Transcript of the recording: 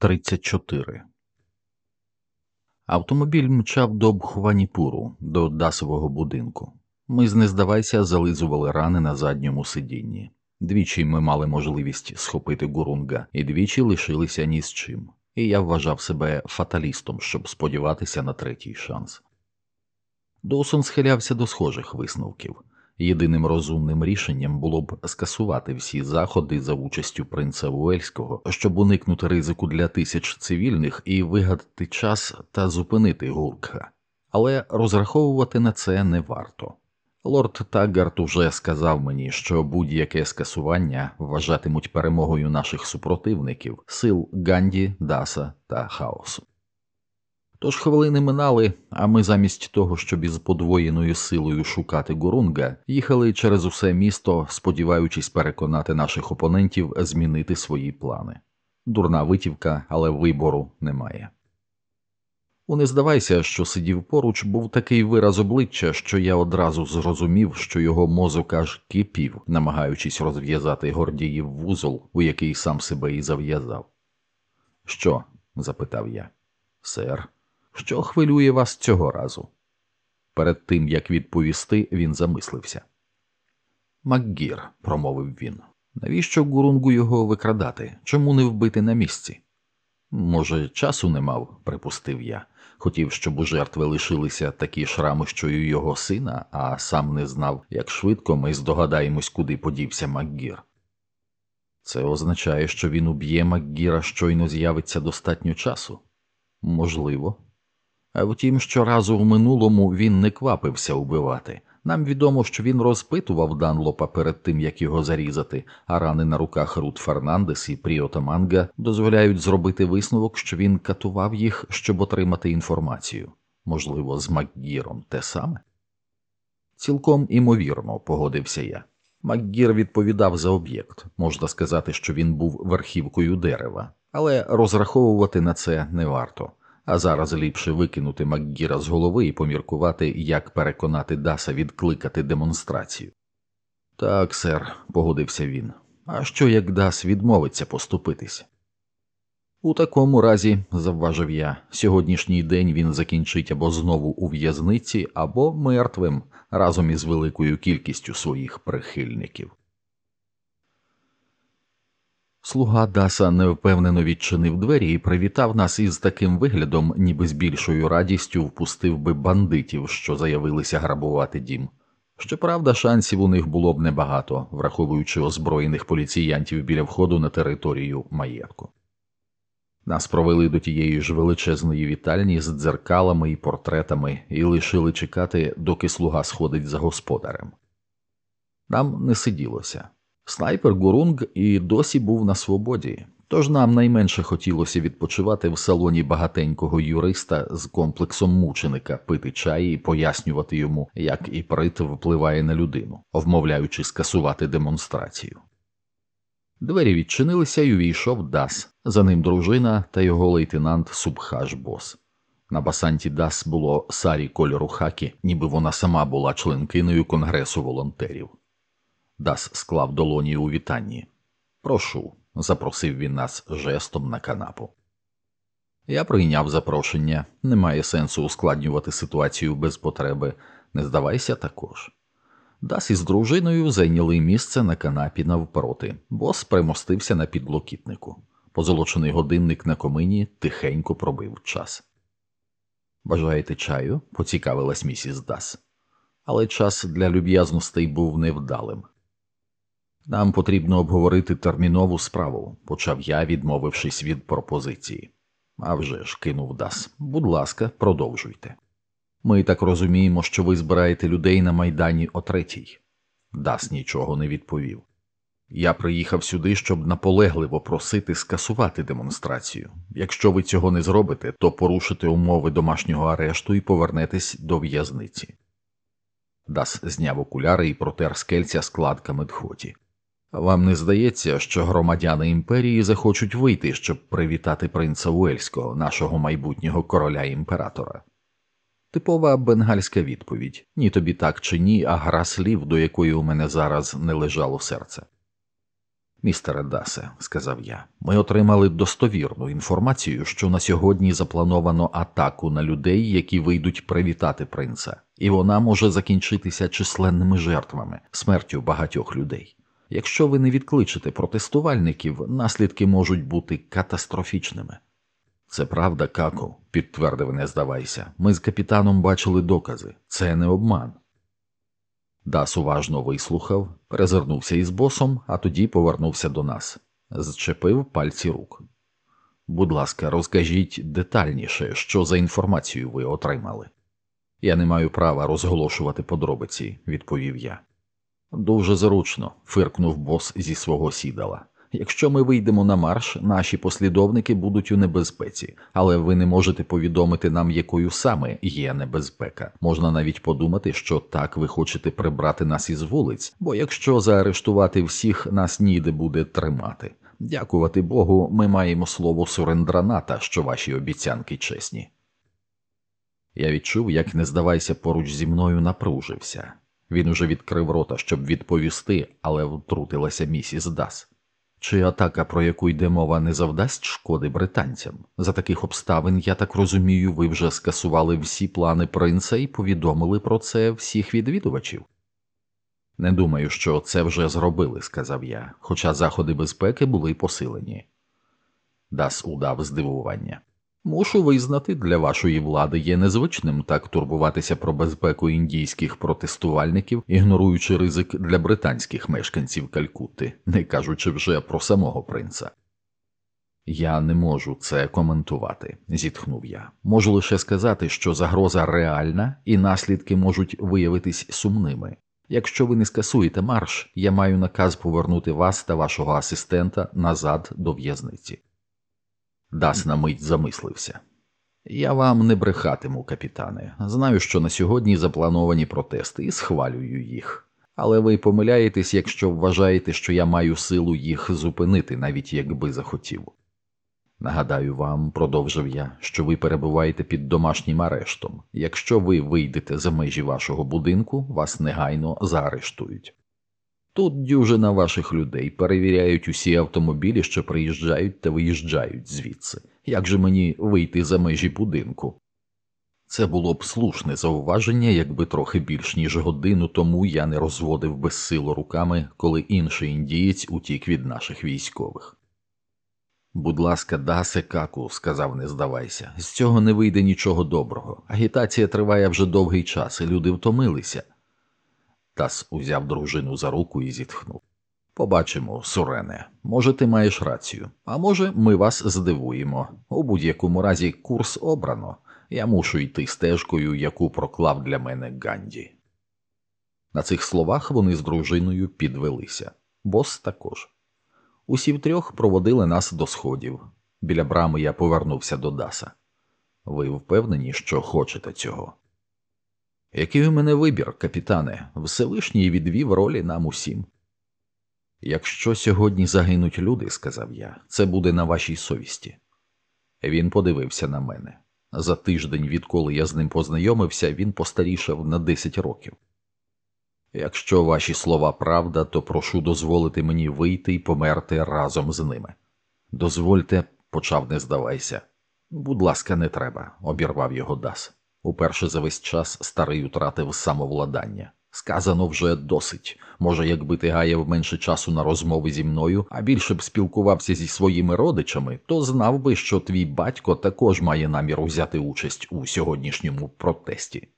34 Автомобіль мчав до Бхваніпуру, до Дасового будинку. Ми з не здавайся зализували рани на задньому сидінні. Двічі ми мали можливість схопити гурунга, і двічі лишилися ні з чим. І я вважав себе фаталістом, щоб сподіватися на третій шанс. Доусон схилявся до схожих висновків. Єдиним розумним рішенням було б скасувати всі заходи за участю принца Уельського, щоб уникнути ризику для тисяч цивільних і вигадати час та зупинити Гуркха. Але розраховувати на це не варто. Лорд Таггарт уже сказав мені, що будь-яке скасування вважатимуть перемогою наших супротивників сил Ганді, Даса та Хаосу. Тож хвилини минали, а ми замість того, щоб із подвоєною силою шукати Гурунга, їхали через усе місто, сподіваючись переконати наших опонентів змінити свої плани. Дурна витівка, але вибору немає. У не здавайся, що сидів поруч, був такий вираз обличчя, що я одразу зрозумів, що його мозок аж кипів, намагаючись розв'язати Гордіїв вузол, у який сам себе і зав'язав. Що? запитав я. Сер, що хвилює вас цього разу? Перед тим як відповісти, він замислився. Макгір, промовив він, навіщо гурунгу його викрадати? Чому не вбити на місці? Може, часу не мав, припустив я. Хотів, щоб у жертви лишилися такі шрами, що й у його сина, а сам не знав, як швидко ми здогадаємось, куди подівся Макгір. Це означає, що він уб'є Макгіра, щойно з'явиться достатньо часу? Можливо. А втім, щоразу в минулому він не квапився убивати. Нам відомо, що він розпитував Данлопа перед тим, як його зарізати, а рани на руках Рут Фернандес і Пріо Таманга дозволяють зробити висновок, що він катував їх, щоб отримати інформацію. Можливо, з Макгіром те саме? Цілком імовірно, погодився я. Макгір відповідав за об'єкт, можна сказати, що він був верхівкою дерева, але розраховувати на це не варто а зараз ліпше викинути Макгіра з голови і поміркувати, як переконати Даса відкликати демонстрацію. Так, сер, погодився він. А що як Дас відмовиться поступитись? У такому разі, завважив я, сьогоднішній день він закінчить або знову у в'язниці, або мертвим разом із великою кількістю своїх прихильників. Слуга Даса невпевнено відчинив двері і привітав нас із таким виглядом, ніби з більшою радістю впустив би бандитів, що заявилися грабувати дім. Щоправда, шансів у них було б небагато, враховуючи озброєних поліціянтів біля входу на територію маєтку. Нас провели до тієї ж величезної вітальні з дзеркалами і портретами і лишили чекати, доки слуга сходить за господарем. Нам не сиділося. Снайпер Гурунг і досі був на свободі, тож нам найменше хотілося відпочивати в салоні багатенького юриста з комплексом мученика, пити чай і пояснювати йому, як і прит впливає на людину, вмовляючи скасувати демонстрацію. Двері відчинилися і увійшов Дас, за ним дружина та його лейтенант Субхаш Бос. На басанті Дас було сарі кольору хакі, ніби вона сама була членкиною конгресу волонтерів. Дас склав долоні у вітанні. Прошу, запросив він нас жестом на канапу. Я прийняв запрошення, немає сенсу ускладнювати ситуацію без потреби, не здавайся також. Дас із дружиною зайняли місце на канапі навпроти, бос примостився на підлокітнику. Позолочений годинник на комині тихенько пробив час. Бажаєте чаю? поцікавилась місіс Дас. Але час для люб'язностей був невдалим. Нам потрібно обговорити термінову справу, почав я, відмовившись від пропозиції. «А вже ж», – кинув Дас. Будь ласка, продовжуйте. Ми так розуміємо, що ви збираєте людей на майдані о третій. Дас нічого не відповів. Я приїхав сюди, щоб наполегливо просити скасувати демонстрацію. Якщо ви цього не зробите, то порушите умови домашнього арешту і повернетесь до в'язниці. Дас зняв окуляри і протер скельця складками дхоті. Вам не здається, що громадяни імперії захочуть вийти, щоб привітати принца Уельського, нашого майбутнього короля імператора? Типова бенгальська відповідь ні тобі так чи ні, а гра слів, до якої у мене зараз не лежало серце. Містере Дасе, сказав я, ми отримали достовірну інформацію, що на сьогодні заплановано атаку на людей, які вийдуть привітати принца, і вона може закінчитися численними жертвами, смертю багатьох людей. Якщо ви не відкличете протестувальників, наслідки можуть бути катастрофічними. Це правда, Каку, підтвердив, не здавайся. Ми з капітаном бачили докази, це не обман. Дас уважно вислухав, перезирнувся із босом, а тоді повернувся до нас, зчепив пальці рук. Будь ласка, розкажіть детальніше, що за інформацію ви отримали. Я не маю права розголошувати подробиці, відповів я. Дуже зручно, фиркнув бос зі свого сідала. Якщо ми вийдемо на марш, наші послідовники будуть у небезпеці, але ви не можете повідомити нам, якою саме є небезпека. Можна навіть подумати, що так ви хочете прибрати нас із вулиць, бо якщо заарештувати всіх, нас ніде буде тримати. Дякувати Богу, ми маємо слово Сурендраната, що ваші обіцянки чесні. Я відчув, як не здавайся поруч зі мною напружився. Він уже відкрив рота, щоб відповісти, але втрутилася місіс Дас. Чи атака, про яку йде мова, не завдасть шкоди британцям? За таких обставин, я так розумію, ви вже скасували всі плани принца і повідомили про це всіх відвідувачів. Не думаю, що це вже зробили, сказав я, хоча заходи безпеки були посилені. Дас удав здивування. Мушу визнати, для вашої влади є незвичним так турбуватися про безпеку індійських протестувальників, ігноруючи ризик для британських мешканців Калькутти, не кажучи вже про самого принца. Я не можу це коментувати, зітхнув я. Можу лише сказати, що загроза реальна і наслідки можуть виявитись сумними. Якщо ви не скасуєте марш, я маю наказ повернути вас та вашого асистента назад до в'язниці. Дас на мить замислився. Я вам не брехатиму, капітане. Знаю, що на сьогодні заплановані протести і схвалюю їх. Але ви помиляєтесь, якщо вважаєте, що я маю силу їх зупинити, навіть якби захотів. Нагадаю вам, продовжив я, що ви перебуваєте під домашнім арештом. Якщо ви вийдете за межі вашого будинку, вас негайно заарештують. Тут дюжина ваших людей перевіряють усі автомобілі, що приїжджають та виїжджають звідси. Як же мені вийти за межі будинку? Це було б слушне зауваження, якби трохи більш ніж годину тому я не розводив безсило руками, коли інший індієць утік від наших військових. Будь ласка, дасе каку, сказав, не здавайся, з цього не вийде нічого доброго. Агітація триває вже довгий час, і люди втомилися. Тас узяв дружину за руку і зітхнув. Побачимо, Сурене, може, ти маєш рацію, а може, ми вас здивуємо. У будь-якому разі курс обрано. Я мушу йти стежкою, яку проклав для мене Ганді. На цих словах вони з дружиною підвелися, бос також. Усі втрьох проводили нас до сходів. Біля брами я повернувся до Даса. Ви впевнені, що хочете цього? Який у мене вибір, капітане, Всевишній відвів ролі нам усім. Якщо сьогодні загинуть люди, сказав я, це буде на вашій совісті. Він подивився на мене. За тиждень, відколи я з ним познайомився, він постарішав на 10 років. Якщо ваші слова правда, то прошу дозволити мені вийти і померти разом з ними. Дозвольте, почав, не здавайся. Будь ласка, не треба, обірвав його Дас. Уперше за весь час старий утратив самовладання. Сказано вже досить. Може, якби ти гаяв менше часу на розмови зі мною, а більше б спілкувався зі своїми родичами, то знав би, що твій батько також має намір взяти участь у сьогоднішньому протесті.